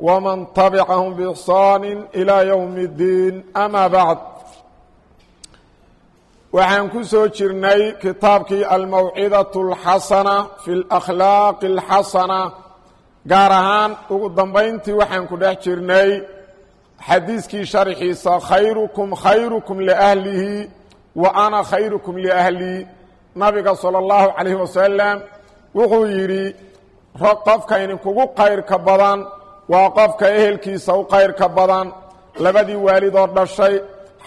ومن تبعهم بإحsaan إلى يوم الدين أmا baعd waxaan ku soo jirnay kitaabkii almawcidaة الxasنة في الأkhlaaq الxasنة gaar ahaan ugu dambayntii waxaan ku dhex jirnay xadiiskii sharxiisa khayrukum khayrukum لأhlihi wa أna khayrukum لأhlii nabiga salى الlahu عalيه wasalam wuxuu yidhi qofka idinkugu kayrka badan waa qofka ehelkiisa u kayrka badan labadii waalidoo dhashay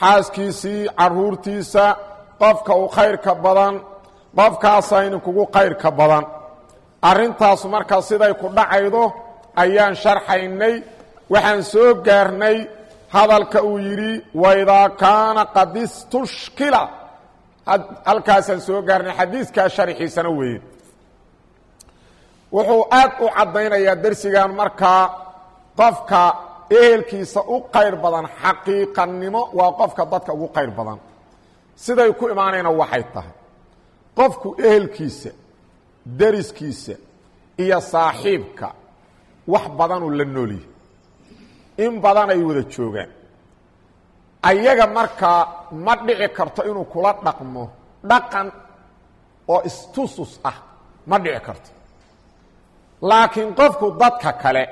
xaaskiisii caruurtiisa qofka u kayrka badan qofkaasaa idinkugu kayrka badan. Arrintaas marka siday ku dhacaydo ayaan sharxaynay waxaan soo gaarnay hadalka uu yidhi waidaa kaana qad istushkila halkaasaan soo gaarnay xadiiskaa sharxiisana weeye. Wuxuu aad u caddaynayaa dersigan markaa qofka ehelkiisa u qayr badan xaqiiqannimo waa qofka dadka ugu qayr badan. Siday ku imaanayna waxay tahay. Qofku ehelkiisa deriskiisa iyo saaxiibka wax badanuu la noolyahay in badan ay wada joogaan. Ayaga markaa ma dhici karto inuu kula dhaqmo dhaqan oo istusus ah ma dhici karto. Laakiin qofku dadka kale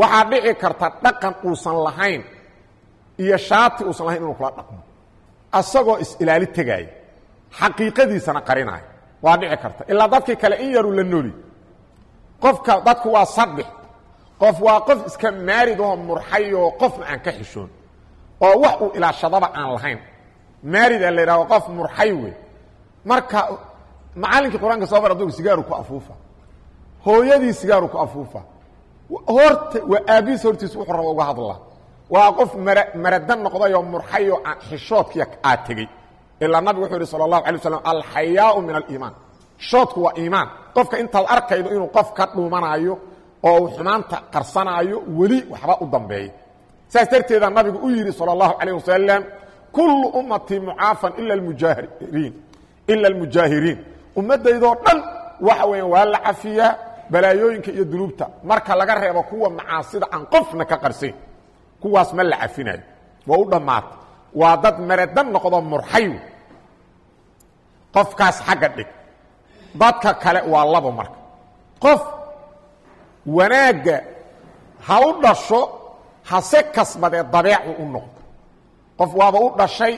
waxaa dhici karta dhaqan uusan lahayn iyo shaati uusan lahayn inuu kula dhaqmo. Asagoo is-ilaali tegaaya xaqiiqadiisana qarinaayo. Waa dhici karta. Ilaa dadkii kale in yaruu la nooli qofka dadku waa saddex qof waa qof iska maaridoo murxayoo qofna aan ka xishoon. Oo wax uu ilaashadaba aan lahayn. Maarida la yidhahdo qof murxay wey. Marka macallinkii qur'aanka soo bar adugu sigaaru ku afuufa. Hooyadii sigaaru ku afuufa horta waa aabihiis hortiis wuxuu raba uga hadla waa qof mara maradan noqdayoo murxayoo aan xishoodkiya aad tegey. Ilaa nabigu wuxuu yidhi sala allahu alay waslam alxayaau min aliimaan. Xishoodku waa iimaan. Qofka intaad arkaydo inuu qof ka dhuumanaayo oo uu xumaanta qarsanaayo weli waxba u dambeeya saas darteeda nabigu u yidhi salى اllahu calayh wasalam kullu ummatii mucaafan ila mujaahiriin ila almujaahiriin. Ummaddaydoo dhan waxa weya waa la cafiyaa balaayooyinka iyo dunuubta. Marka laga reebo kuwa macaasida aan qofna ka qarsayn kuwaas ma la cafinayo waa u dhammaata waa dad maradan noqdo murxay qofkaas xagga dhig. Dadka kale waa labo marka. Qof wanaagga ha u dhasho hase kasbadee dabeecu u noqdo. Qof waaba u dhashay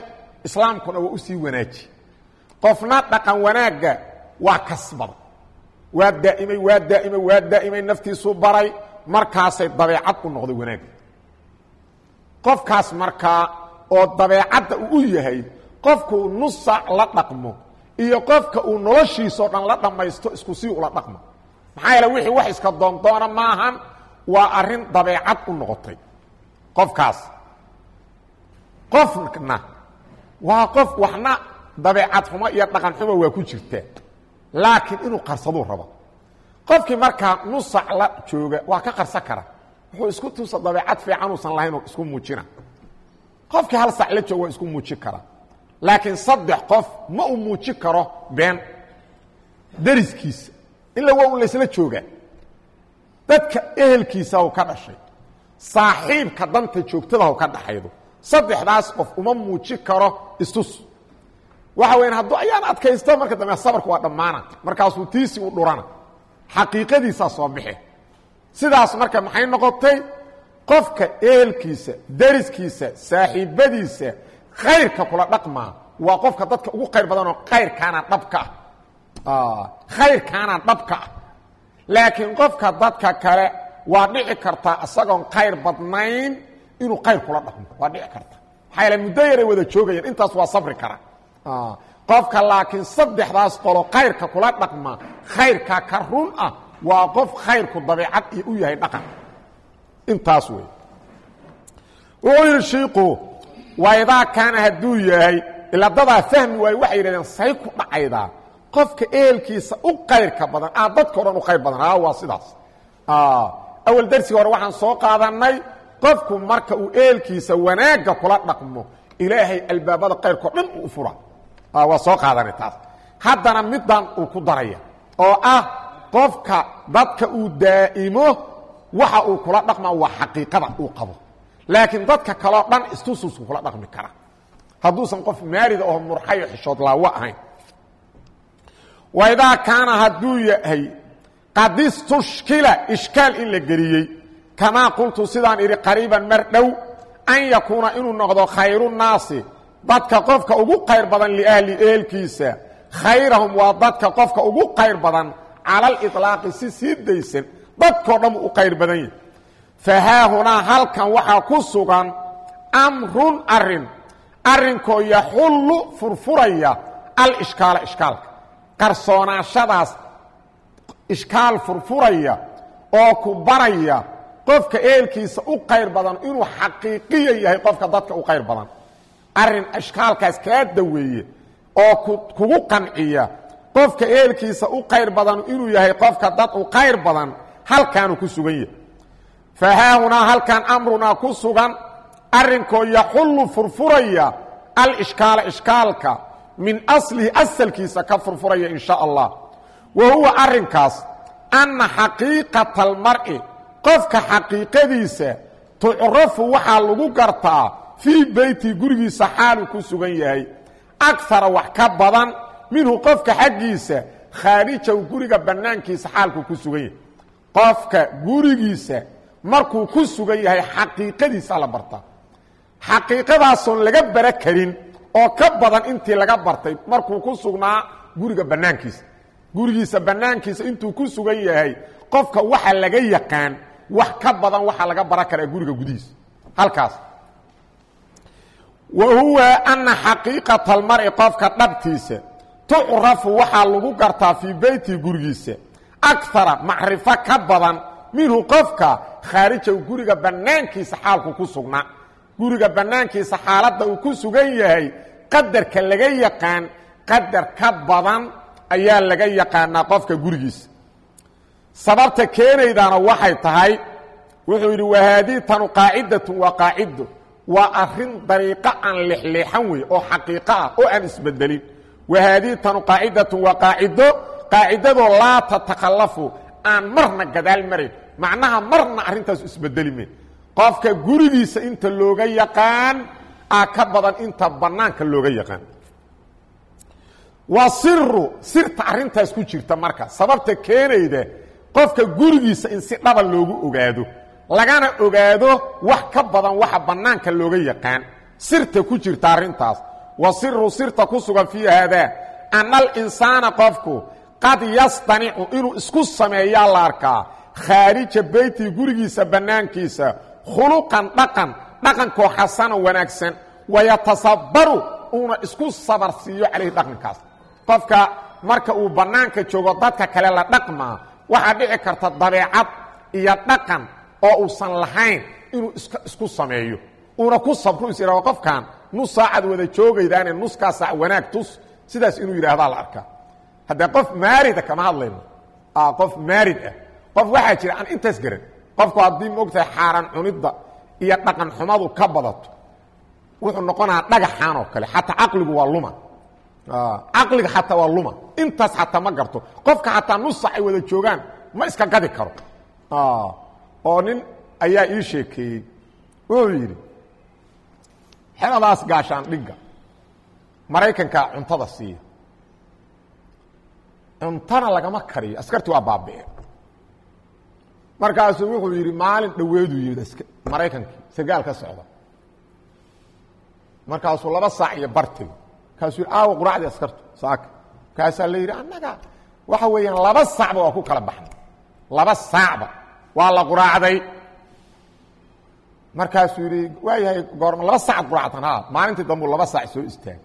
islaamkuna waa u sii wanaaji. Qofna dhaqan wanaagga waa kasbada waa daa'imay waa daa'imay waa daa'imay naftiisuu baray. Markaasay dabeecad u noqday wanaagga. Qofkaas markaa oo dabeecadda uu yahay qofkuu nusac la dhaqmo iyo qofka uu noloshiisao dhan la dhammaysto isku sii ula dhaqmo. Maxaa yeele wixii wax iska doondoona maahan waa arrin dabeecad u noqotay. Qofkaas. Qofna. Waa qof waxna dabeecad xumo iyo dhaqan xumo waa ku jirtaa laakiin inuu qarsaduu rabo. Qofkii markaa nusac la jooga waa ka qarsan kara. Wuxuu isku tusa dabeecad fiican uusan lahayn oo isku muujina. Qofkii hal sac la jooga waa isku muujin kara. Laakiin saddex qof ma uu muujin karo been deriskiisa. Ila waa un laysla joogaa dadka ehelkiisa u ka dhashay. Saaxiibka danta joogtada u ka dhaxaydo saddexdaas qof uma muujin karo istus waxa weyan hadduu ayaan adkaysto marka dambe sabarku waa dhammaana. Markaasuu tiisi u dhurana. Xaqiiqadiisaa soo baxe sidaas marka maxay noqotay? Qofka ehelkiisa deriskiisa saaxiibadiisa khayrka kula dhaqmaa waa qofka dadka ugu khayr badanoo khayrkaana dhabka ah. Khayrkaana dhabka ah. Laakiin qofka dadka kale waa dhici kartaa isagoon khayr badnayn inuu khayr kula dhaqmo. Waa dhici karta. Maxaa yaele muddo yaray wada joogayaan intaas waa sabri kara qofka laakiin saddexdaas qolo khayrka kula dhaqma khayrka ka run ah waa qof khayrku dabeicad iyo u yahay dhaqan. Intaas wey wuxuu yidhi shiiku waydaa kaana hadduu yahay ilaa dadaa fahmi waayo waxay yidhahdeen say ku dhacaydaa qofka ehelkiisa u qayrka badan aa dadka o dhan u qayr badan a waa sidaas. Awal darsiga hore waxaan soo qaadannay qofku marka uu ehelkiisa wanaagga kula dhaqmo ilaahay albaabada kayrkao dhan uu fura waa soo qaadanay taas. Haddana middan uu ku daraya oo ah qofka dadka uu daa'imo waxa uu kula dhaqma waa xaqiiqada uu qabo. Laakiin dadka kaleo dhan istususku kula dhaqmi kara. Hadduusan qof maarida oo murxayo xishood laawo ahayn. Waidaa kaana hadduu yahay qad istushkila ishkaal in la geliyey. Kamaa qultu sidaan idhi qariiban mar dhow an yakuuna inuu noqdo khayrunaasi dadka qofka ugu qayr badan liahli ehelkiisa khayrahum waa dadka qofka ugu qayr badan cala aliطlaaqi si sii daysan. Dadkoo dhan u qayr badan yahi fa haahunaa halkan waxaa ku sugan amrun arrin arrinkoo yaxullu furfuraya alishkaala ishkaalka. Qarsoonaashadaas ishkaal furfuraya oo ku baraya qofka ehelkiisa u qayr badan inuu xaqiiqiya yahay qofka dadka u qayr badan arrin ishkaalkaas kaa daweeye oo kugu qanciya. Qofka ehelkiisa u qayr badan inuu yahay qofka dad u qayr badan halkaanu ku sugan yahay. Fa haahunaa halkan amrunaa ku sugan arrinkoo yaxullu furfuraya alishkaala ishkaalka min aslihi asalkiisa ka furfuraya in sha allah. Wa huwa arrinkaas anna xaqiiqata almar'i qofka xaqiiqadiisa tucrafu waxaa lagu gartaa fii beyti gurigiisa xaaluu ku sugan yahay. Akara wax ka badan minhu qofka xaggiisa khaarijahu guriga bannaankiisa xaalkuu ku sugan yahay. Qofka gurigiisa markuu ku sugan yahay xaqiiqadiisa la bartaa xaqiiqadaasoon laga bara karin oo ka badan intii laga bartay markuu ku sugnaa guriga bannaankiisa. Gurigiisa bannaankiisa intuu ku sugan yahay qofka waxa laga yaqaan wax ka badan waxaa laga baran karaa guriga gudihiisa. Halkaas wa huwa ana xaqiiqata almar'i qofka dhabtiisa tucrafu waxaa lagu gartaa fii beyti gurigiisa. Akara macrifo ka badan minhu qofka khaarijahu guriga bannaankiisa xaalku ku sugnaa guriga bannaankiisa xaaladda uu ku sugan yahay qadarka laga yaqaan qadar ka badan ayaa laga yaqaanaa qofka gurigiisa. Sababta keenaydana waxay tahay wuxuu yidhi wahaadii tanu qaacidatun waa qaacido waa arrin dariiqo aan lexleexan wey oo xaqiiqo ah oo aan isbedelin. Wahaadii tanu qaacidatun waa qaacido qaacidadoo laa tatakhallafu aan marna gadaal marayn macnaha marna arrintaas isbedeli mayn qofka gurigiisa inta looga yaqaan aa ka badan inta bannaanka looga yaqaan. Waa siru sirta arrintaas ku jirta marka. Sababta keenayda qofka gurigiisa in si dhaba loogu ogaado lagana ogaado wax ka badan waxa bannaanka looga yaqaan. Sirta ku jirta arrintaas. Wa siru sirta ku sugan fii haadaa ana alinsaana qofku qad yastanicu inuu isku sameeyaa la arkaa. Khaarija beyti gurigiisa bannaankiisa khuluqan dhaqan dhaqankoo xasano wanaagsan. Wayatasabaru uuna isku sabar siiyo calayhi dhaqankaas. Qofka marka uu bannaanka joogo dadka kale la dhaqmaa. Waxaa dhici karta dabeecad iyo dhaqan oo uusan lahayn inuu isku sameeyo. Uuna ku sabru is yidhahdo qofkan nus saacad wada joogaydaane nuskaa saac wanaag tus sidaas inuu yidhaahdaa la arkaa. Haddee qof maarida kama hadlayno? Qof maarid ah. Qof waxaa jira aan intaas garan qofku haddii moogtahay xaaraan cunidda iyo dhaqan xumadu ka badato wuxuu noqonaa dhagaxaan oo kale xataa caqligu waa luma caqliga xataa waa luma intaas xataa ma garto. Qofka xataa nus sac ay wada joogaan ma iska gadi karo oo nin ayaa ii sheekeeyey. Wuxuu yidhi xeladaas gaashaan dhigga maraykanka cuntada siiya. Cuntana lagama kariyo askarti waa baabi'e. Markaasuu wuxuu yidhi maalin dhoweeduu yimid maraykankii sargaal ka socda. Markaasuu laba saac iyo bartigi markaasuu yidhi aawa quraacdii askartu saaka. Markaasaa la yidhi annaga waxa weeyaan laba saacba waa ku kala baxnay laba saacba waa la quraacday. Markaasuu yidhi waa yahay goorma laba saacad quraactan ha maalintii dambuu laba saac soo istaagay.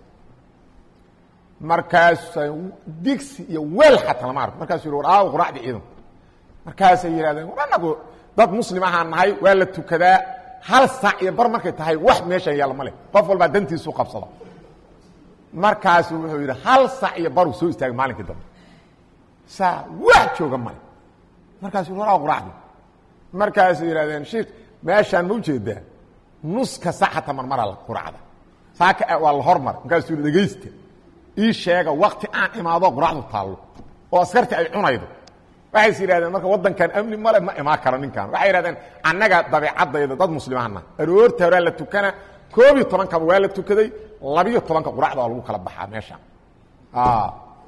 Markaasa digsi iyo weel xataa lama arko. Markaasuu yidhi war aawa quraacdii ciidanku markaasay yidhahdeen war annagu dad muslim ahaan nahay waa la tukadaa. Hal saac iyo bar markay tahay wax meeshan yaalla ma leh. Qof walbaa dantiisu qabsada. Markaasuu wuxuu yidhi hal saac iyo baruu soo istaagay maalinkii dambe. Saa wax jooga male markaasuu waraa quraacdi markaasay yidhahdeen shiik meeshaan ma u jeedaa nuska sac hataa marmaraa la quraacda. Saaka waa la hormar. Markaasuu yidhi dhegaysta. Ii sheega wakti aan imaado quraacdu taallo. Oo askarti ay cunaydo. Waxayse yidhahdeen marka waddankan amni male ma imaan karo ninkan waxay yidhahdeen annaga dabeecadayda dad muslimaana aroorta horaa la tukana koob iyo tobankaba waa la tukaday labiyo tobanka quracda waa lagu kala baxaa meeshaan.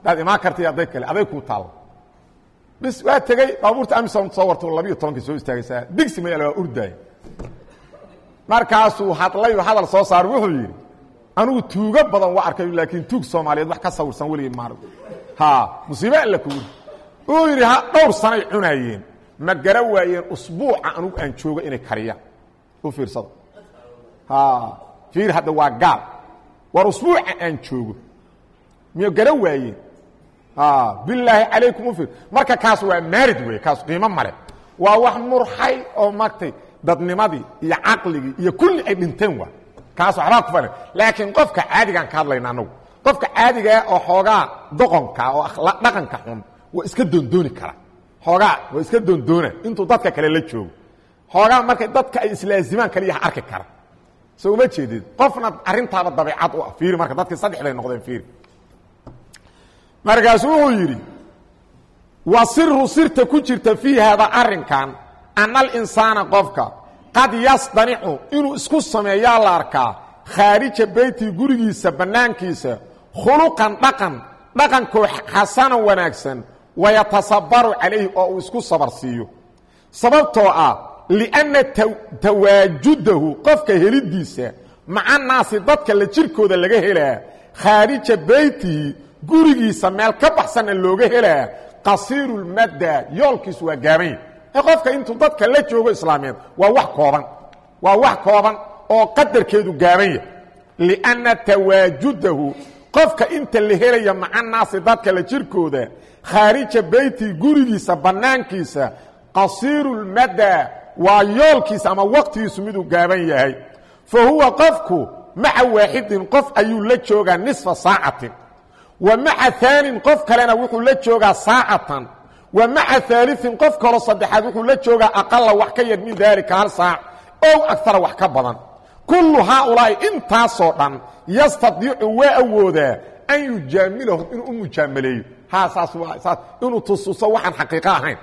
Daad imaan kartay aday kale aday kuu taallo bis waa tegey baabuurta amisom soo warta labiyo tobankii soo istaagaysaa digsi mayaal waa urdaaya markaasuu hadlayu hadal soo saar wuxuu yidhi anugu tuugo badan waa arkay laakiin tuug soomaaliyeed wax ka sawirsan weligii maar ha musiibe alla kugu uu yidhi ha dhowr sanay cunaayeen. Ma gara waayeen usbuuca anugu aan joogo inay kariyaan u fiirsada fiir hadda waa gaal. War usbuuca aan joogo. Miyo gara waayeen bilaahi calaykum u fiir marka kaas waa maarid wey kaas qiimo male waa wax murxay oo magtay dadnimadii iyo caqligii iyo kulli ay dhinteen waa. Kaas waxbaa ku fana laakiin qofka caadigaan ka hadlayna anagu. Qofka caadigaa oo xoogaa doqonka oo dhaqanka xun waa iska doondooni kara xoogaa waa iska doondoona intuu dadka kale la joogo. Xoogaa markay dadka ay islaazimaan kaliyaha arki kara. So uma jeedid qofna arrintaaba dabeicad u ah. Fiiri marka dadkii saddexday noqdeen fiiri markaasuu wuxuu yidhi wa siru sirta ku jirta fii haada arrinkan ana alinsaana qofka qad yasdanicu inuu isku sameeyaa la arkaa khaarija beyti gurigiisa bannaankiisa khuluqan dhaqan dhaqankoo xasanan wanaagsan wayatasabaru calayhi oo uu isku sabar siiyo. Sababtoo ah lianna tawaajudahu qofka helidiisa maca naasi dadka la jirkooda laga helaa khaarija beytihi gurigiisa meel ka baxsanna looga helaa qasiirulmadda yoolkiisu waa gaabanya qofka intuu dadka la joogo islaameed waa wax kooban waa wax kooban oo qadarkeedu gaabanya lianna tawaajudahu qofka inta la helaya maca naasi dadka la jirkooda khaarija beyti gurigiisa bannaankiisa qasiirulmadda waa yoolkiisa ama waqtigiisu miduu gaaban yahay. Fa huwa qofku maca waaxidin qof ayuu la joogaa nisfa saacatin wa maca aanin qof kalena wuxuu la joogaa saacatan. Wa maca aaliin qof kaloo saddexaad wuxuu la joogaa aqala wax ka yar min daalika hal saac ow agara wax ka badan. Kullu haaulaa'i intaasoo dhan yastadiicu waa awoodaa an yujaamilahum inuu u mujaamaleeyo. Inuu tususo waxaan xaqiiqo ahayn.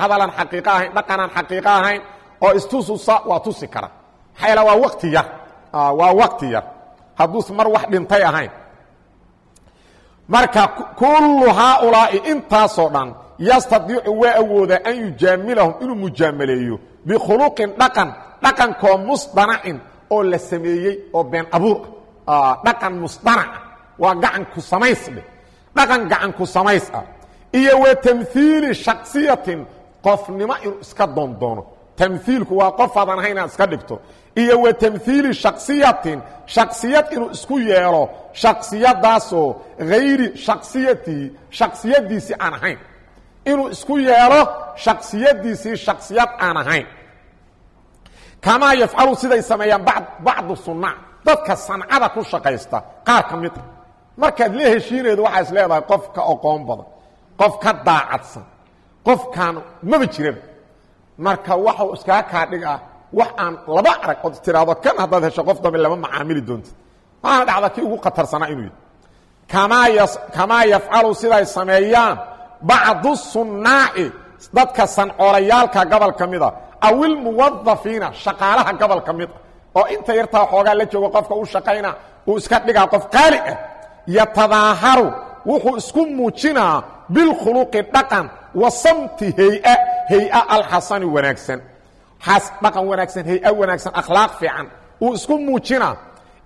Hadalaan xaqiiqo ahayn dhaqanaan xaqiiqo ahayn oo istususa waa tusi kara. Maxaa waa wakti yar. Waa wakti yar. Hadduus mar wax dhintay ahayn marka kullu haaulaa'i intaasoo dhan yastadiicu waa awoodaa an yujaamilahum inuu mujaamaleeyo bikhuluqin dhaqan dhaqankoo musdanacin oo la sameeyey oo been abuur. Ah dhaqan musdanaca waa gacanku samays dheh dhaqan gacanku samays ah. Iyo wa tamhiili shaksiyatin qofnimo iska doondoono tamhiilku waa qof aadan ahayn inaad iska dhigto iyo wa tamhiili shaksiyatin shaksiyad inuu isku yeelo shaksiyadaasoo hayri shaksiyatihi shaksiyadiisii aan ahayn. Inuu isku yeelo shaksiyadiisii shaksiyad aan ahayn. Kamaa yafcalu siday sameeyaan bacdu sunnac dadka sancada ku shaqaysta qaar ka mid a markaad la heshiinaydo waxaa is leedahay qof ka oqoon badan qof daacadsan qofkaan maba jiraba. Marka waxau iskaga kaa dhigaa wax aan laba arag ood tiraahdo kan haddaad hesho qof dambe lama macaamili doontid. Waxaana dhacda kii ugu khatarsanaa inuu yidhi kamaa yafcalu siday sameeyaan bacdu sunnaaci dadka sancoolayaalka gobol ka mida awilmuwadafiina shaqaalaha gobol ka mid a oo inta yartaa xoogaa la joogo qofka u shaqayna uu iska dhigaa qof qaali ah yatadaaharu wuxuu isku muujinaa bilkhuluqi dhaqan wa samti hay'a hay'a alxasani wanaagsan dhaqan wanaagsan hay'a wanaagsan akhlaaq fiican. Uu isku muujinaa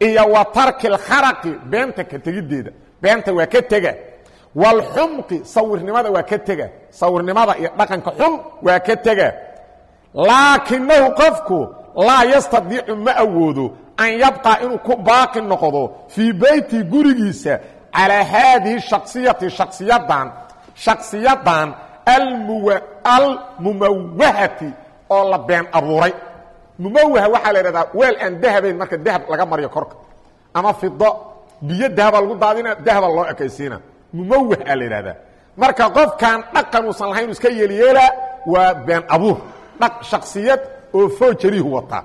iyo wa tarki lkharaqi beenta ka tegiddeeda beenta waa ka tega. Walxumqi sawirnimada waa ka tega. Sawirnimada iyo dhaqanka xun waa ka tega. Laakinahu qofku laa yastadiicu ma awoodo an yabqa inuu ku baaqi noqdo fii beyti gurigiisa calaa haadihi shaksiyati shaksiyadan shaksiyadan almumawahati oo la been abuuray. Mumawah waxaa la idhahdaa weel aan dahabayn marka dahab laga mariyo korka. Ama fido biyo dahaba lagu daadina dahaba loo ekaysiina. Mumawah aa la yidhahdaa. Marka qofkan dhaqan uusan lahayn iska yeelyeelaa waa been abuur dhaq shaksiyad oo foojariihu wataa.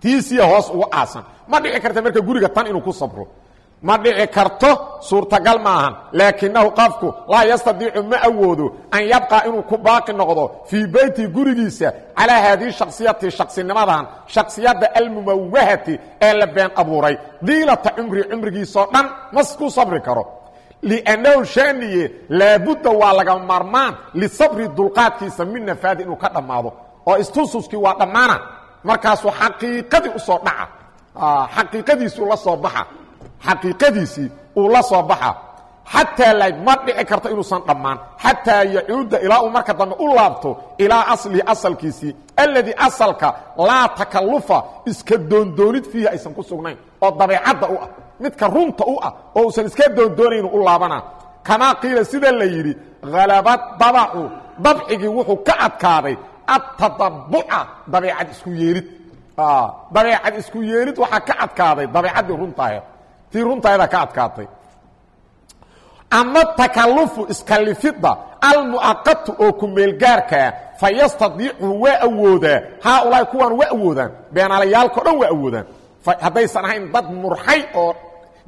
Tiisiya hoos uga aasan. Ma dhici karta marka guriga tan inuu ku sabro ma dhici karto suurtagal maahan laakinahu qofku laa yastadiicu ma awoodo an yabqa inuu ku baaqi noqdo fii beyti gurigiisa calaa haadihi shaksiyati shaksinimadan shaksiyadda almumawahati ee la been abuuray. Diilata cumri cumrigiisoo dhan mas ku sabri karo. Liannahu shaaniye laabudda waa laga maarmaan lisabri dulqaadkiisa min nafaadi inuu ka dhammaado. Oo istususkii waa dhammaana. Markaasuu xaqiiqadii u soo dhaca. Xaqiiqadiisii la soo baxa xaqiiqadiisii uu la soo baxa xataa la ma dhici karto inuusan dhammaan xataa yacuuda ilaa uu marka dambe u laabto ilaa aslihi asalkiisii alladii asalka laa takalufa iska doondoonid fiihi aysan ku sugnayn oo dabeecadda u ah midka runta u ah oo uusan iska doondoonayn u laabana kamaa qiila sida la yidhi halaba dabacu dabcigii wuxuu ka adkaaday atadabuca dabeecad isku yeerid. Dabeecad isku yeerid waxaa ka adkaaday dabeecaddii runtahe tii runtaheeda ka adkaatay ama takalufu iskalifidda almu'aqatu oo ku meelgaarkaa fa yastadiicu waa awoodaa haaulaai kuwaan waa awoodaan beenaalayaalkao dhan waa awoodaan haddaysan ahayn dad murxay oo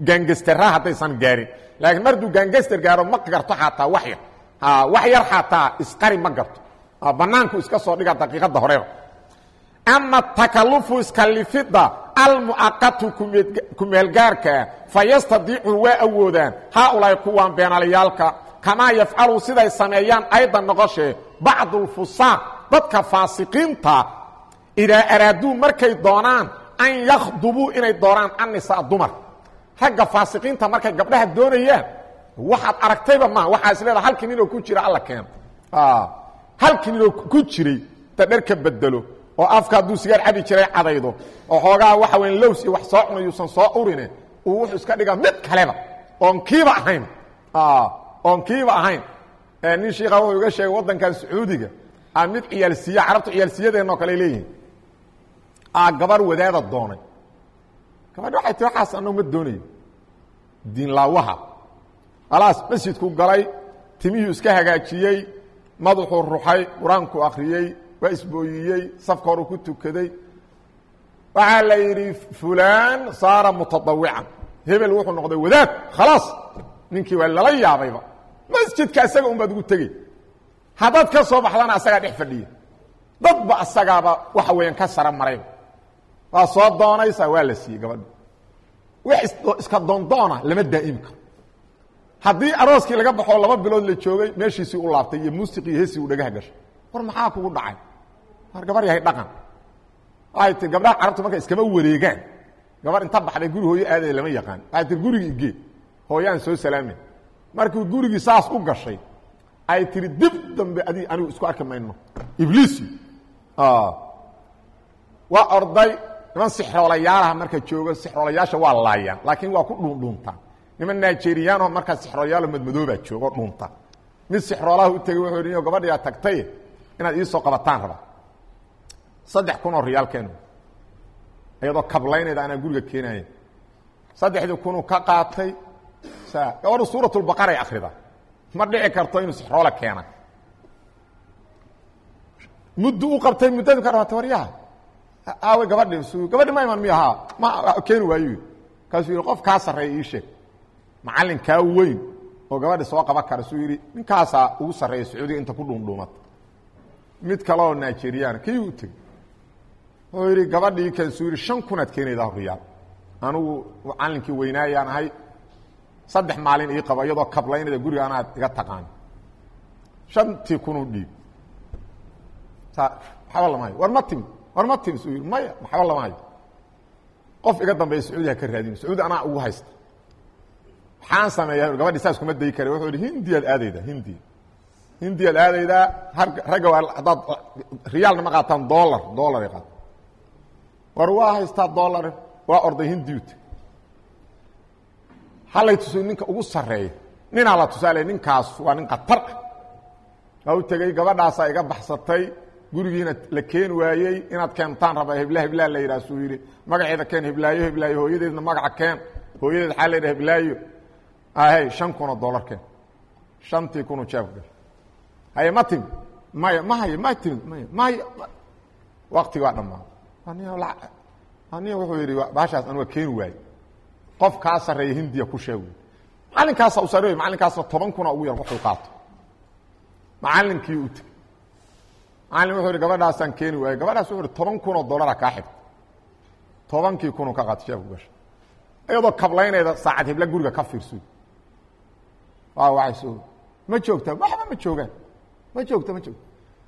gaangastera haddaysan gaarin. Laakiin marduu gaangaster gaaro ma garto xataa wax yar. Wax yar xataa isqari ma garto. Banaanku iska soo dhiga daqiiqadda horeba ama takalufu iskalifidda almu'aqatu kumeelgaarkaa fa yastadiicu waa awoodaan. Haaulaai kuwaan beenalayaalka kamaa yafcalu siday sameeyaan aydan noqoshee bacdu lfusaaq dadka faasiqiinta idaa araaduu markay doonaan an yakhdubuu inay doonaan annisaa dumar. Ragga faasiqiinta markay gabdhaha doonayaan waxaad aragtayba maa waxaa is leedaha ninoo ku jira alla keeno halkii ninoo ku jiray dharka bedelo oo afka hadduu sigaar cabi jiray cadaydo oo xoogaa waxa weyn lows iyo wax soo cuna yuusan soo urine uu wuxuu iska dhigaa mid kaleba oon kiiba ahayn. Oon kiiba ahayn. Nin shiika wuxuu iga sheegay waddankan sacuudiga a mid ciyaalsiya carabta ciyaalsiyadeenoo kale leeyihiin. A gabar wadaada doonay. Gabadhi waxay tii waxaas annagu ma doonayo. Diinlaawaha alaas masjidku galay timihii iska hagaajiyey madaxuu ruxay qur'aanku akhriyey waa isbooyiyey safka horu ku tukaday. Waxaa la yidhi fulaan saara mutadawican hebel wuxuu noqday wadaad khalaas ninkii waa lala yaabayba. Masjidka isaga un ugu tegey. Haddaad ka soo baxdana asagaa dhex fadhiya dadba asagaaba waxa weeyaan ka sara marayba waa soo doonaysaa waa la siiyey gabadha wax iska doondoona lama daa'imi karo. Haddii arooskii laga baxoo laba bilood la joogay meeshiisii u laabtay iyo muusiqi iyo u dhagaha gashay. War maxaa kugu dhacay war gabar yahay dhaqan. Waxay tii gabdhaha carabtu marka iskama wareegaan. Gabar inta baxday guri hooyo aadaya lama yaqaan. Waxay tii gurigi igee hooyaan soo salaamay markuu gurigii saas u gashay ay tihi dib dambe adi anigu isku arki mayno. Ibliisi. Waa orday niman sixroolayaalaha marka jooga sixroolayaasha waa laayaan laakiin waa ku dhuundhuuntaan niman nigeriyaanoo markaa sixroolayaalo madmadoobaa joogo dhuunta. Mid sixroolaha u tegey wuxuu yidhi gabadhiyaa tagtay inaad iisoo qabataan raba saddex kun oo riyaal keeno iyadoo kablaynayda anaa guriga keenaya saddexdii kunuu ka qaatay gabadhu suuratulbaqaray akrida ma dhici karto inuu sixroola keena. Muddu u qabtay muddadu ka dhamatay waryaha. Aawe gabadhi gabadhi ma iman miya ma keeni waayo kaasuu yidhi qof kaa sarreeya ii sheeg. Macallin kaa weyn oo gabadhi soo qaban kara suu yidhi ninkaasaa ugu sarreeya sacuudiga inta ku dhuundhuumata mid kale oo nigeriyaan kii u tegey wuxuu yidhi gabadhii kansuu yidhi shan kunaad keenaydaa riyaal anigu macallinkii weynaayaan ahay. Saddex maalin ii qabo iyadoo kablaynada guriga anaad iga taqaan. Shantii kunuu dhiib. Waxba lama hayo war ma timi war ma timi suu yidhi maya waxba lama hayo qof iga dambeeya sacuudi ha ka raadin sacuudi anaa ugu haysta maxaan sameeya gabadhi saas kuma dayi kare wuxuu yihi hindiyaad aadaydaa hindiya hindiyaad aadaydaa ragga haddaad riyaalna ma qaataan dolar dolaray qaata war waa haystaa dolar waa orday hindiyut halay tuso ninka ugu sarreeya. Ninaa la tusaale ninkaas waa nin khatar. Ah waa u tegey gabadhaasaa iga baxsatay. Gurigiina la keeni waayey inaad keentaan raba hebla heblaa la yidhah suu yidhi. Magaceeda keen heblaayo heblaayo hooyadeedna magaca keen. Hooyadeed xaa la yidhah heblaayo. Ahey shan kunoo dollar keen. Shantii kunoo jaab gal haye ma timid. Maya ma haye ma timid maya maya wakti waa dhammaada aniga wuxuu yidhi baashaas an waa keeni waaye qof kaa sarreeya hindiya ku sheeg macallinkaasa u sarreey macallinkaasna toban kuna ugu yar wuxuu qaato. Macallinkii u tegey macallin wuxuu yidhi gabadhaasaan keeni waaye gabadhaas wuxuu yidhi toban kunoo dollara kaa xigta. Tobankii kunuu ka qaato sheeku gasha iyadoo kablaynayda saacad hebla guriga ka fiirsuy waa waay so ma joogtaa? Waxba ma joogaan. Ma joogta ma joogta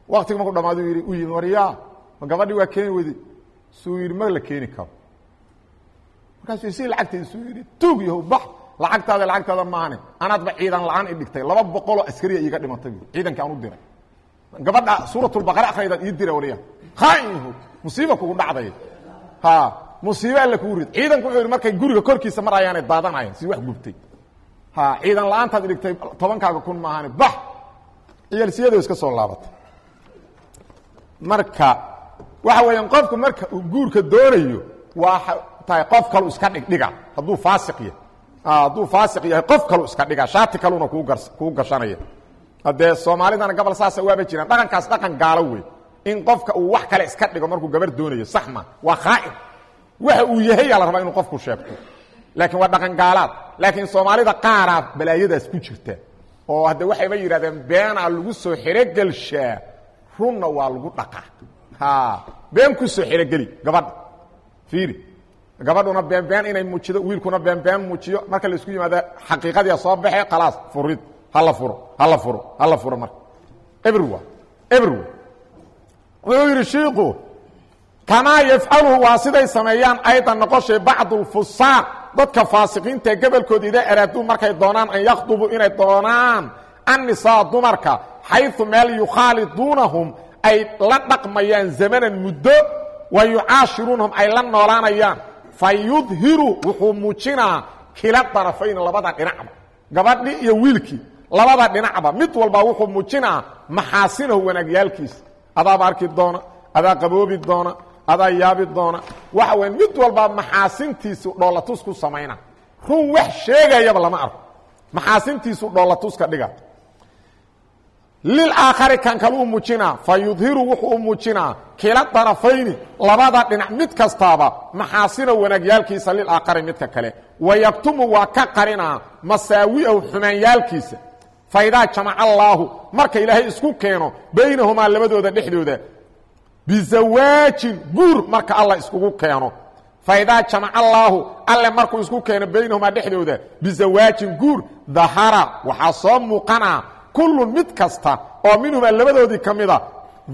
waktiga markuu dhamaadu yidhi u yimi waryaa ma gabadhii waa keeni weyday suu yidhi ma la keeni karo. Markaasuu si lacagteeda suu yidhi tuug yahow bax lacagtaada lacagtaada maahane anaadba ciidan la'aan i dhigtay. Laba boqoloo askariya iiga dhimatay bu ciidankii aan u diray. Gabadha suuratulbaqara akraydaad ii dira wariya khaain yahow musiiba kugu dhacday. Ha musiibe alle kugu rid. Ciidanku wuxuu yidhi markay guriga korkiisa marayaanay daadanayan si wax gubtay. Ha ciidan la'aantaad dhigtay tobankaaga kun maahane bax ciyaalsiyado iska soo laabatay. Marka waxa weeyaan qofku marka uu guurka doonayo waa tahay qof kalu iska dhigdhiga hadduu faasiq yahay. Hadduu faasiq yahay qof kalu iska dhiga shaati kaluna kuu gashanaya. Haddee soomaalidana gobol saasa waaba jiraan. Dhaqankaas dhaqan gaalo wey in qofka uu wax kale iska dhigo markuu gabar doonayo sax ma waa khaa'in waxa uu yahay yaa la rabaa inuu qofku sheegto. Laakiin waa dhaqan gaalaad. Laakiin soomaalida qaaraa balaayadaas ku jirta oo hadde waxayba yidhahdeen beenaa lagu soo xerogelshaa runna waa lagu dhaqaa. ha been ku soo xerogeli gabadha fiiri. Gabadhuna beenbeen inay muujido wiilkuna beenbeen muujiyo marka la isku yimaada xaqiiqadia soo baxe khalaas. Furid. Hala furo. Hala furo. Hala furo marka. Everwa everwa wuxuu yidhi shiiku kamaa yafcaluhu waa siday sameeyaan aydan noqoshay bacdu lfusaaq dadka faasiqiinta gobolkooda idaa markay doonaan an yakhdubuu inay doonaan. Annisaa dumarka xayu meel yukhaaliduunahum ay la dhaqmayaan zamanan muddo wa yucaashiruunahum ay la noolaanayaan. Fa yudhiru wuxuu muujinaa kila darafayn labada dhinacba gabadhi iyo wiilkii labada dhinacba. Mid walba wuxuu muujinaa maxaasinahu wanaagyaalkiisa adaaba arki doona adaa qaboobi doona adaa yaabi doona. Waxa weya mid walba maxaasintiisu dhoolatus ku samayna. Run wax sheegayaba lama arko. Maxaasintiisu dhoolatuska dhiga lilaakhari kan kale u muujinaa fa yudhiru wuxuu u muujinaa kila darafayni labada dhinac mid kastaaba maxaasina wanaagyaalkiisa lilaakhari midka kale. Wa yaktumu waa ka qarinaa masaawi'ahu xumaanyaalkiisa. Fa idaa jamaca allaahu marka ilaahay isku keeno baynahumaa labadooda dhexdooda bizawaajin guur marka alla iskugu keeno. Fa idaa jamaca allaahu alle markuu isku keeno baynahumaa dhexdooda bizawaajin guur dahara waxaa soo muuqanaa kullun mid kasta oo minhumaa labadoodii ka mida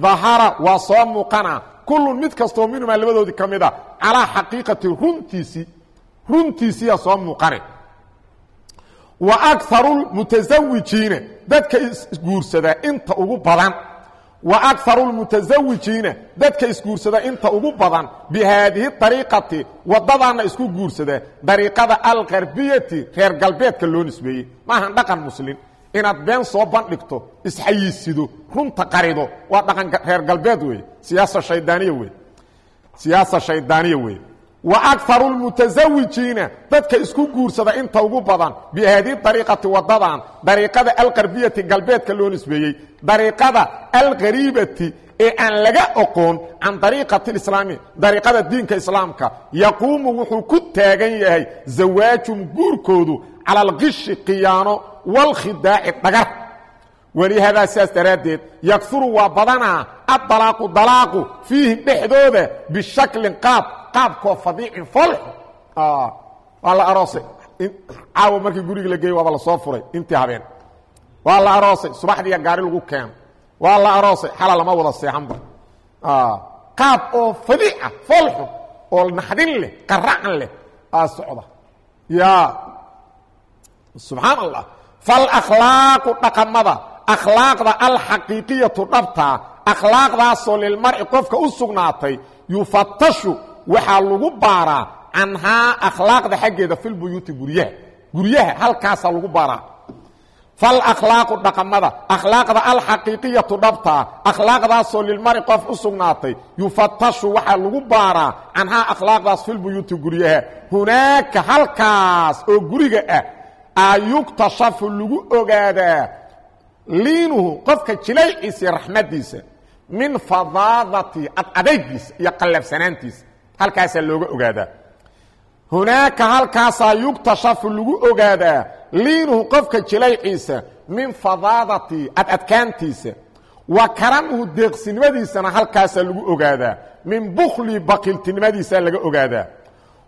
dahara waa soo muuqanaa kullun mid kasta oo minhumaa labadoodii ka mida calaa xaqiiqati runtiisii runtiisiiyaa soo muuqane. Wa akaru mutasawijiina dadka isguursada inta ugu badan. Wa akaru lmutasawijiina dadka isguursada inta ugu badan. Bi haadihi ariiqati wadadaana isku guursada dariiqada alqarbiyati reer galbeedka loo nisbeeyey. Maahan dhaqan muslim inaad been soo bandhigto isxayiisido runta qarido waa dhaqan reer galbeed wey siyaasa shaydaaniya wey siyaasa shaydaaniya wey wa akaru lmutasawijiina dadka isku guursada inta ugu badan bihaadii dariiqati wadadan dariiqada alqarbiyati galbeedka loo nisbeeyey dariiqada alqariibati ee aan laga oqoon can dariiqati islaami dariiqada diinka islaamka yaquumu wuxuu ku taagan yahay zawaajum guurkoodu cala alqishi khiyaano walkhidaaci dhagar walihaadaa sidaas daraaddeed yakuru waa badanaa addalaaqu dalaaqu fiihim dhexdooda bishaklin qaab qaabkoo fadiicin folxo waa la aroosay caawa markii guriga la geeyey waaba la soo furay intii habeen waa la aroosay subaxdiiya gaari lagu keeno waa la aroosay xala lama wada seexanba qaab oo fadiica folxo oo naxdin leh qaracan leh aa socda ya subxaan allah falakhlaaqu dhaqamada akhlaaqda alxaqiiqiyatu dhabtaa akhlaaqdaasoo lilmarci qofka u sugnaatay yufatashu waxaa lagu baaraa canhaa akhlaaqda xaggeeda filbuyuuti guryaha guryaha halkaasaa lagu baaraa falakhlaaqu dhaqamada akhlaaqda alxaqiiqiyatu dhabtaa akhlaaqdaasoo lilmari qof u sugnaatay yufatashu waxaa lagu baaraa canhaa akhlaaqdaas filbuyuuti guryaha hunaaka halkaas oo guriga ah a yuktashafu lagu ogaadaa liinuhu qofka jilayciisa iyo raxmadiisa min fadaadati adadaygiisa iyo qallafsanaantiisa. Halkaasaa looga ogaadaa. Hunaaka halkaasaa yuktashafu lagu ogaadaa liinuhu qofka jilayciisa min fadaadati adadkaantiisa wa karamuhu deeqsinimadiisana halkaasaa lagu ogaadaa. Min bukli bakiltinimadiisaa laga ogaadaa.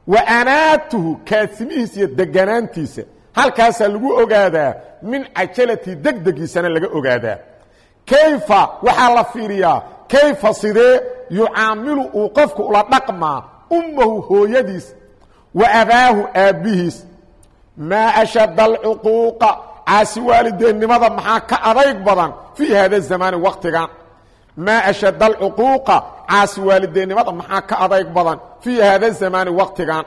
Wa anaatuhu kaasimihiisa iyo deganaantiisa halkaasaa lagu ogaadaa min cajalati degdegiisana laga ogaadaa. Kayfa waxaa la fiiriyaa kayfa sidee yucaamilu uu qofku ula dhaqmaa ummahu hooyadiis wa abaahu aabbihiis? Maa ashadda alcuquuqa? Caasi waalideennimada maxaa ka adayg badan fii hada zamaani wakhtigan maa ashadda alcuquuqa? Caasi waalideennimada maxaa ka adayg badan fii hada zamaani wakhtigan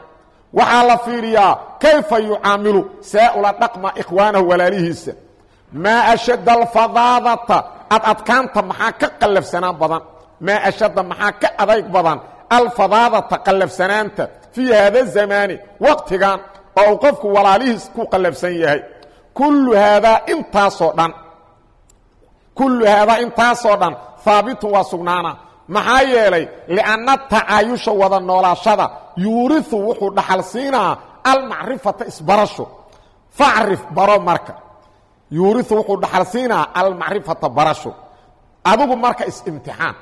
waxaa la fiiriyaa kayfa yucaamilu see ula dhaqma ikhwaanahu walaalihiisa? Maa ashadda alfadaadata? Ad adkaanta maxaa ka qallafsanaan badan? Maa ashadda maxaa ka adayg badan? Alfadaadata qallafsanaanta fii haada zamaani waqtigan oo uu qofku walaalihiis ku qallafsan yahay. Kullu haadaa intaasoo dhan kullu haadaa intaasoo dhan haabitun waa sugnaana maxaa yeelay lianna tacaayusha wada noolaashada yuuriu wuxuu dhaxal siinaa almacrifata isbarasho. Facrif baro marka. Yuuriu wuxuu dhaxal siinaa almacrifata barasho. Adigu marka is-imtixaan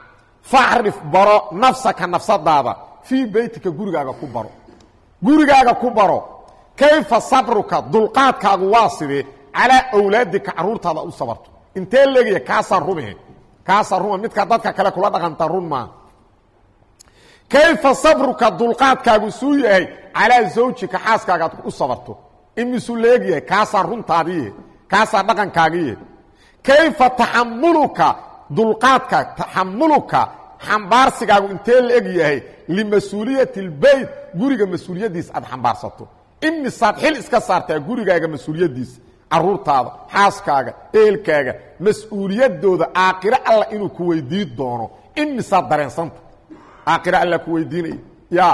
facrif baro nafsaka nafsadaada fii beytika gurigaaga ku baro. Gurigaaga ku baro kayfa sabruka dulqaadkaagu waa sidee? Calaa awlaadika carruurtaada u sabarto. Intee leegaya kaasaa rume kaasaa ruma midkaa dadka kale kula dhaqanta run maa kayfa sabruka dulqaadkaagu suu yahay calaa zawjika xaaskaagaad u sabarto? Imisuu leegyahay kaasaa runtaadiiye kaasaa dhaqankaagiiye kayfa taxamuluka dulqaadka taxamuluka xambaarsigaagu intee la eg yahay limas-uuliyati اlbeyt guriga mas'uuliyaddiisa aad xambaarsato. Imisaad xil iska saartaa gurigaaga mas'uuliyaddiisa caruurtaada xaaskaaga eelkaaga mas'uuliyadooda aakiro alla inuu ku weydiin doono. Imisaad dareensanta aakiro alla ku weydiinaya. Ya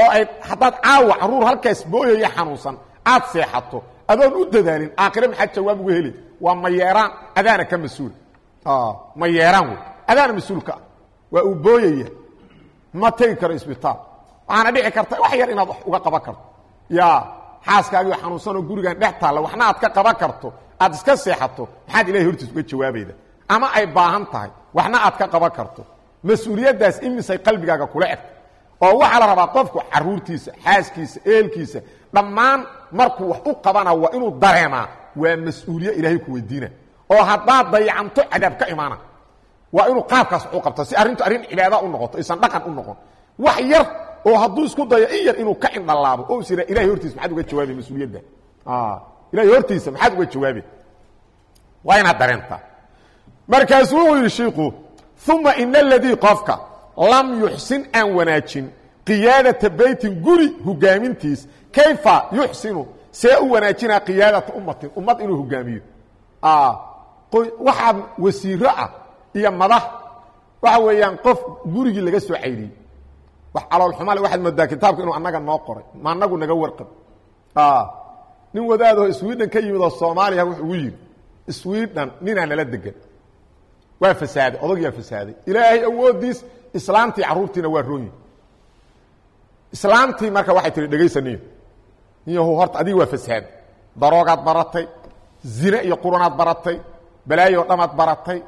oo ay haddaad caawa carruur halkaas booyaya xanuunsan aad seexato adoon u dadaalin aakire maxaad jawaab uga heli waa mayeeraan adaana ka mas'uul. Mayeeraan wey. Adaana mas'uulka ah. Waa uu booyaya. Ma tegi karo isbitaal. Waxaana dhici karta wax yar inaad wax uga qaban karto. Ya xaaskaagii xanuunsanoo gurigan dhex taalla waxna aad ka qaban karto aad iska seexato maxaad ilahay hortiis uga jawaabayda. Ama ay baahan tahay waxna aad ka qaban karto. Mas'uuliyaddaas imisay qalbigaaga kula egta oo waxaa la rabaa qofku caruurtiisa xaaskiisa eelkiisa dhammaan markuu wax u qabana waa inuu dareemaa waa mas'uuliye ilaahay ku weydiina. Oo haddaad dayacanto cadaab ka imaana. Waa inuu qaabkaas wax u qabto si arrintu arrin cibaada u noqoto aysan dhaqan u noqon. Wax yar oo hadduu isku dayo in yar inuu ka indhalaabo oo is ilahay hortiisa maxaad uga jawaabi mas'uuliyadda? Ilahay hortiisa maxaad uga jawaabi waa inaad dareentaa markaasuu wuxuu yidhi shiiku uma ina aladii qofka lam yuxsin aan wanaajin qiyaadata beytin guri hogaamintiis kayfa yuxsinu? See u wanaajinaa qiyaadata ummatin ummad inuu hogaamiyo. Waxaa wasiiro ah iyo madax. Waxa weeyaan qof gurigii laga soo cayriyey wax caloolxumale waxaad moodaa kitaabka inuu annaga noo qoray. Ma anagu naga warqab. Nin wadaadoo sweden ka yimid oo soomaaliya wuxuu ugu yidhi sweden ninaa nala degan waa fasaaday odagyaa fasaaday. Ilaahay awoodiis islaamtii carruurtiina waa roonyi islaamtii marka waxay tihi dhegaysaniyo niyahu horta adiga waa fasaaday daroogaad baratay zine iyo quranaad baratay balaayo dhamaad baratay.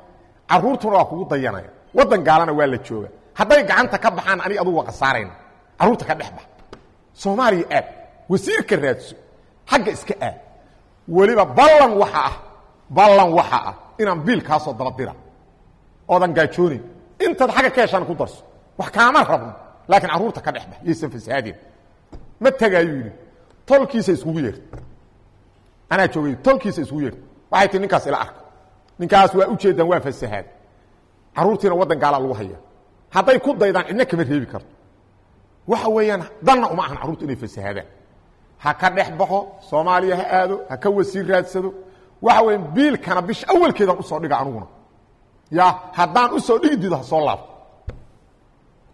Carruurtuna waa kugu dayanaya. Waddan gaalana waa la jooga hadday gacanta ka baxaan anig adugu waa khasaarayna carruurta ka dhex bax. Soomaaliya aad. Wasiirka raadso. Xagga iska aad. Weliba ballan waxa ah ballan waxa ah inaan biil kaasoo dabadira oodan gaajoonin. Intaad xagga ka heshaan ku darso. Wax kaama rabno. Laakiin carruurta ka dhex bax. Yaysan fasahaadin ma tagaayuu yidhi. Tolkiisa iskugu yeerta anaa joogay. Tolkiisa iskugu yeerta waxay tii ninkaas ila arka ninkaas waa ujeedaan waa fasahaad. Carruurtiina waddan gaalaa lagu haya hadday ku daydaan cidna kama reebi karto. Waxa weeyaan danna uma ahan carruurtu inay fasahaadaan. Ha ka dhex baxo soomaaliya ha aado ha ka wasiir raadsado. Waxa weya biilkana bisha awalkeedan u soo dhiga aniguna ya haddaan u soo dhigi dido ha soo laabto.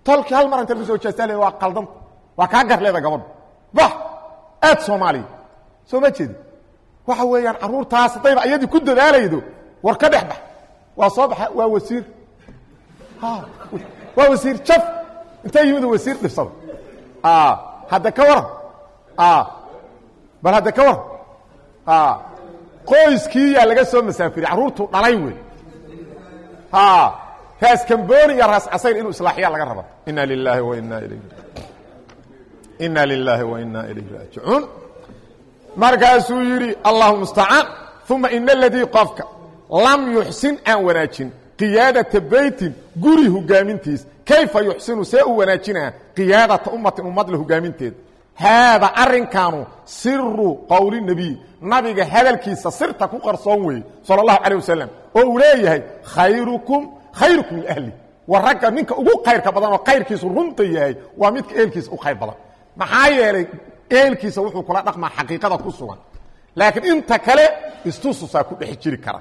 Tolkii hal mar inta la soo jeestaa waa qaldanta waa kaa garleeda gabadhu bax aad soomaaliya soo ma jeedi waxa weeyaan carruurtaas haddayba iyadii ku dadaalaydo war ka dhex bax. Waa soo baxa waa wasiir waa wasiir jaf. Intay yimid wasiir dhibsada hadda ka waran. Bal hadda ka waran. Qoyskii yaa laga soo masaafiriy carruurtu dhalay wey. Raas kamboni iyo raas casayr inuu islaaxiyaa laga raba ina lilaahi wa ina ilayh ina lilaahi wa ina ilayhi raajicuun. Markaasuu yidhi allahu mustacaan uma ina aladii qofka lam yuxsin aan wanaajin qiyaadata beytin guri hogaamintiis. Kayfa yuxsinu see u wanaajinaa qiyaadata ummatin ummadle hogaaminteed. Haada arrinkaanu siru qowli nebiy nabiga hadalkiisa sirta ku qarsoon weeye sala allahu calayh wasalam oo uu leeyahay khayrukum khayrukum liahli war ragga ninka ugu khayrka badan oo khayrkiisu runta yahay waa midka ehelkiisa u khayr badan. Maxaa yeelay ehelkiisa wuxuu kula dhaqmaa xaqiiqada ku sugan. Laakiin inta kale istususaa ku dhex jiri kara